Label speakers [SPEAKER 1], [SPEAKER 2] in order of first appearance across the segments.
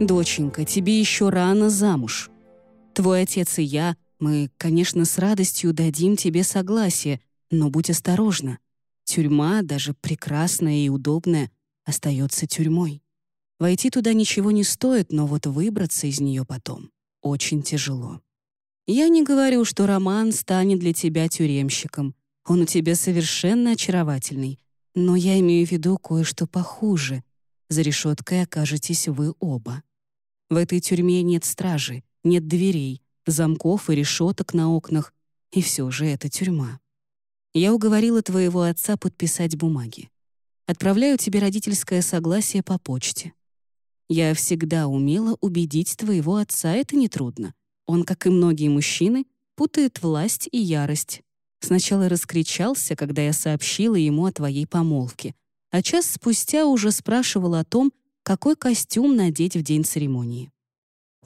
[SPEAKER 1] «Доченька, тебе еще рано замуж. Твой отец и я, мы, конечно, с радостью дадим тебе согласие, но будь осторожна. Тюрьма, даже прекрасная и удобная, остается тюрьмой. Войти туда ничего не стоит, но вот выбраться из нее потом очень тяжело. Я не говорю, что Роман станет для тебя тюремщиком. Он у тебя совершенно очаровательный. Но я имею в виду кое-что похуже. За решеткой окажетесь вы оба. В этой тюрьме нет стражи, нет дверей, замков и решеток на окнах, и все же это тюрьма. Я уговорила твоего отца подписать бумаги. Отправляю тебе родительское согласие по почте. Я всегда умела убедить твоего отца, это нетрудно. Он, как и многие мужчины, путает власть и ярость. Сначала раскричался, когда я сообщила ему о твоей помолвке, а час спустя уже спрашивал о том, какой костюм надеть в день церемонии.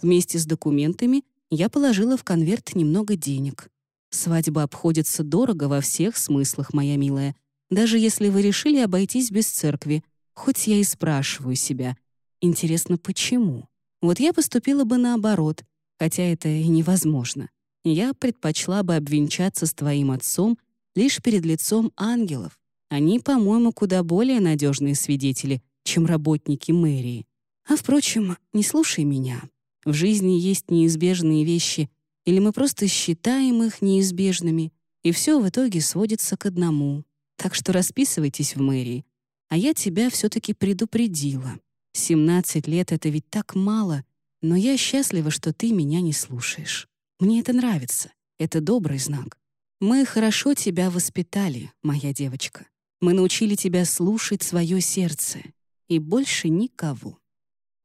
[SPEAKER 1] Вместе с документами я положила в конверт немного денег. Свадьба обходится дорого во всех смыслах, моя милая, даже если вы решили обойтись без церкви, хоть я и спрашиваю себя, интересно, почему? Вот я поступила бы наоборот, хотя это и невозможно. Я предпочла бы обвенчаться с твоим отцом лишь перед лицом ангелов. Они, по-моему, куда более надежные свидетели, чем работники мэрии. А, впрочем, не слушай меня. В жизни есть неизбежные вещи, или мы просто считаем их неизбежными, и все в итоге сводится к одному. Так что расписывайтесь в мэрии. А я тебя все-таки предупредила. 17 лет — это ведь так мало, но я счастлива, что ты меня не слушаешь. Мне это нравится. Это добрый знак. Мы хорошо тебя воспитали, моя девочка. Мы научили тебя слушать свое сердце. И больше никого.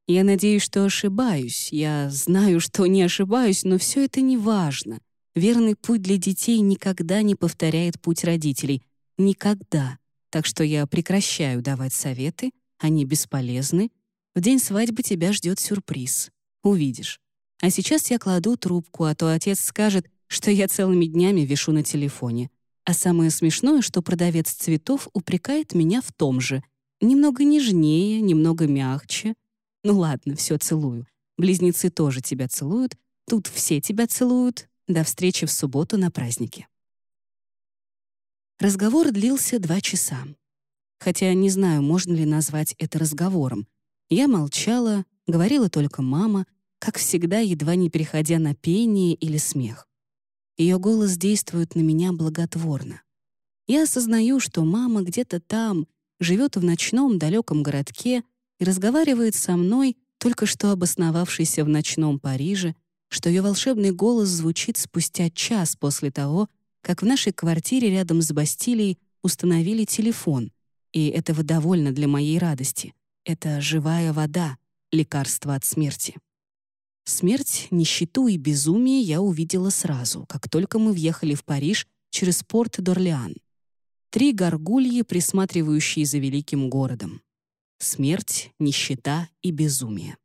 [SPEAKER 1] Я надеюсь, что ошибаюсь. Я знаю, что не ошибаюсь, но все это не важно. Верный путь для детей никогда не повторяет путь родителей. Никогда. Так что я прекращаю давать советы, они бесполезны. В день свадьбы тебя ждет сюрприз. Увидишь. А сейчас я кладу трубку, а то отец скажет, что я целыми днями вишу на телефоне. А самое смешное, что продавец цветов упрекает меня в том же. Немного нежнее, немного мягче. Ну ладно, все целую. Близнецы тоже тебя целуют. Тут все тебя целуют. До встречи в субботу на празднике. Разговор длился два часа. Хотя не знаю, можно ли назвать это разговором. Я молчала, говорила только мама, как всегда, едва не переходя на пение или смех. Ее голос действует на меня благотворно. Я осознаю, что мама где-то там, живет в ночном далеком городке и разговаривает со мной, только что обосновавшейся в ночном Париже, что ее волшебный голос звучит спустя час после того, как в нашей квартире рядом с Бастилией установили телефон, и этого довольно для моей радости. Это живая вода, лекарство от смерти. Смерть, нищету и безумие я увидела сразу, как только мы въехали в Париж через порт Дорлеан. Три горгульи, присматривающие за великим городом смерть, нищета и безумие.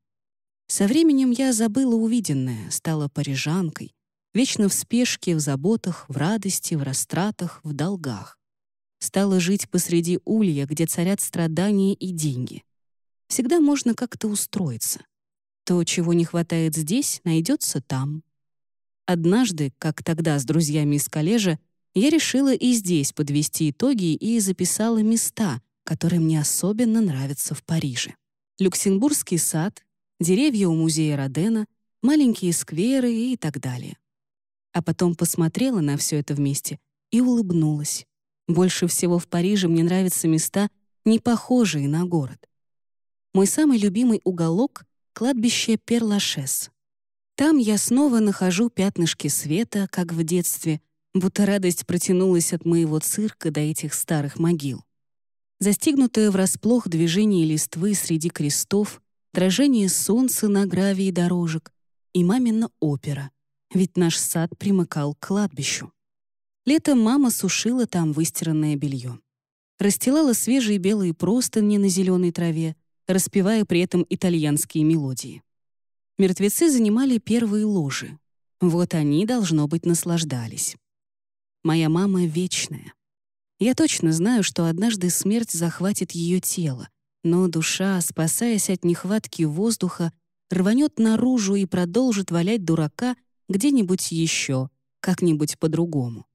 [SPEAKER 1] Со временем я забыла увиденное, стала парижанкой, вечно в спешке, в заботах, в радости, в растратах, в долгах. Стала жить посреди улья, где царят страдания и деньги. Всегда можно как-то устроиться. То, чего не хватает здесь, найдется там. Однажды, как тогда с друзьями из коллежа, я решила и здесь подвести итоги и записала места, который мне особенно нравится в Париже. Люксембургский сад, деревья у музея Родена, маленькие скверы и так далее. А потом посмотрела на все это вместе и улыбнулась. Больше всего в Париже мне нравятся места, не похожие на город. Мой самый любимый уголок — кладбище Перлашес. Там я снова нахожу пятнышки света, как в детстве, будто радость протянулась от моего цирка до этих старых могил. Застигнутое врасплох движение листвы среди крестов, дрожание солнца на гравии дорожек и мамина опера, ведь наш сад примыкал к кладбищу. Летом мама сушила там выстиранное белье. Расстилала свежие белые простыни на зеленой траве, распевая при этом итальянские мелодии. Мертвецы занимали первые ложи. Вот они, должно быть, наслаждались. Моя мама вечная. Я точно знаю, что однажды смерть захватит ее тело, но душа, спасаясь от нехватки воздуха, рванет наружу и продолжит валять дурака где-нибудь еще, как-нибудь по-другому.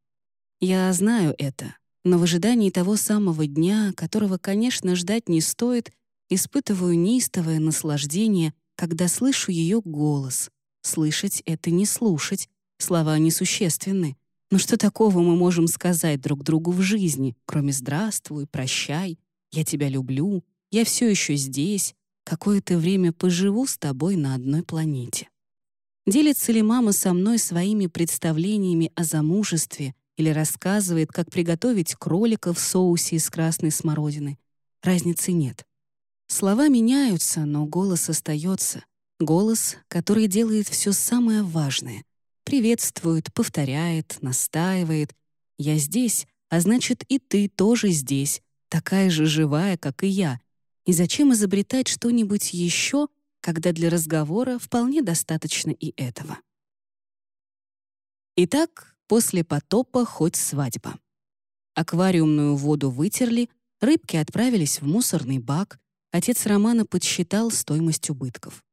[SPEAKER 1] Я знаю это, но в ожидании того самого дня, которого, конечно, ждать не стоит, испытываю неистовое наслаждение, когда слышу ее голос. Слышать — это не слушать, слова несущественны. Но что такого мы можем сказать друг другу в жизни, кроме «здравствуй», «прощай», «я тебя люблю», «я все еще здесь», «какое-то время поживу с тобой на одной планете». Делится ли мама со мной своими представлениями о замужестве или рассказывает, как приготовить кролика в соусе из красной смородины? Разницы нет. Слова меняются, но голос остается. Голос, который делает все самое важное. Приветствует, повторяет, настаивает. «Я здесь, а значит, и ты тоже здесь, такая же живая, как и я. И зачем изобретать что-нибудь еще, когда для разговора вполне достаточно и этого?» Итак, после потопа хоть свадьба. Аквариумную воду вытерли, рыбки отправились в мусорный бак, отец Романа подсчитал стоимость убытков.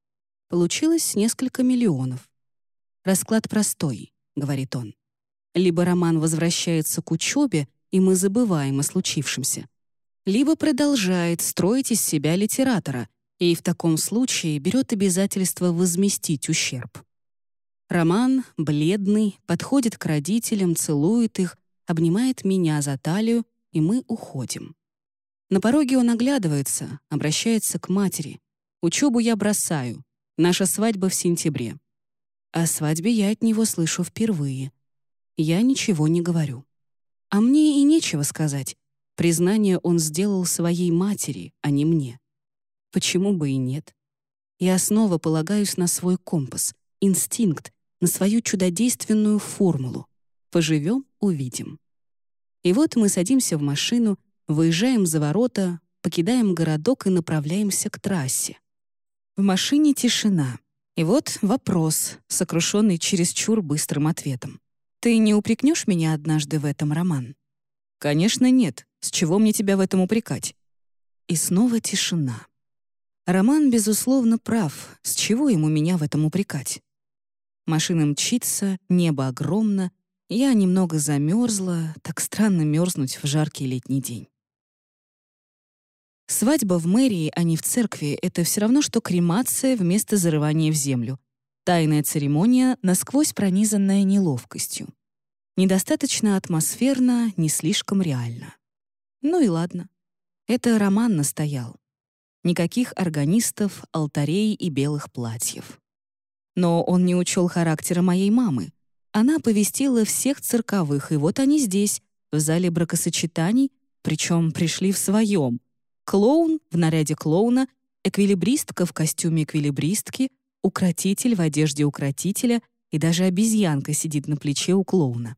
[SPEAKER 1] Получилось несколько миллионов. «Расклад простой», — говорит он. «Либо Роман возвращается к учебе, и мы забываем о случившемся, либо продолжает строить из себя литератора и в таком случае берет обязательство возместить ущерб. Роман, бледный, подходит к родителям, целует их, обнимает меня за талию, и мы уходим. На пороге он оглядывается, обращается к матери. «Учебу я бросаю, Наша свадьба в сентябре. О свадьбе я от него слышу впервые. Я ничего не говорю. А мне и нечего сказать. Признание он сделал своей матери, а не мне. Почему бы и нет? Я снова полагаюсь на свой компас, инстинкт, на свою чудодейственную формулу. Поживем — увидим. И вот мы садимся в машину, выезжаем за ворота, покидаем городок и направляемся к трассе. В машине тишина. И вот вопрос, сокрушенный чересчур быстрым ответом. «Ты не упрекнешь меня однажды в этом, Роман?» «Конечно, нет. С чего мне тебя в этом упрекать?» И снова тишина. Роман, безусловно, прав. С чего ему меня в этом упрекать? Машина мчится, небо огромно. Я немного замерзла, так странно мерзнуть в жаркий летний день. Свадьба в мэрии, а не в церкви — это все равно, что кремация вместо зарывания в землю. Тайная церемония, насквозь пронизанная неловкостью. Недостаточно атмосферно, не слишком реально. Ну и ладно. Это Роман настоял. Никаких органистов, алтарей и белых платьев. Но он не учел характера моей мамы. Она повестила всех цирковых, и вот они здесь, в зале бракосочетаний, причем пришли в своем — Клоун в наряде клоуна, эквилибристка в костюме эквилибристки, укротитель в одежде укротителя и даже обезьянка сидит на плече у клоуна.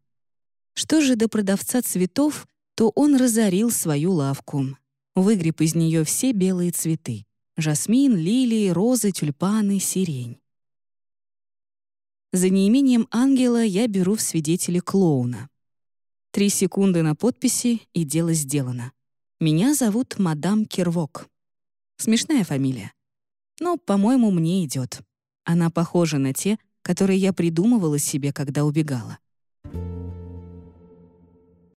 [SPEAKER 1] Что же до продавца цветов, то он разорил свою лавку. Выгреб из нее все белые цветы — жасмин, лилии, розы, тюльпаны, сирень. За неимением ангела я беру в свидетели клоуна. Три секунды на подписи, и дело сделано. Меня зовут мадам Кирвок. Смешная фамилия. Но, по-моему, мне идет. Она похожа на те, которые я придумывала себе, когда убегала.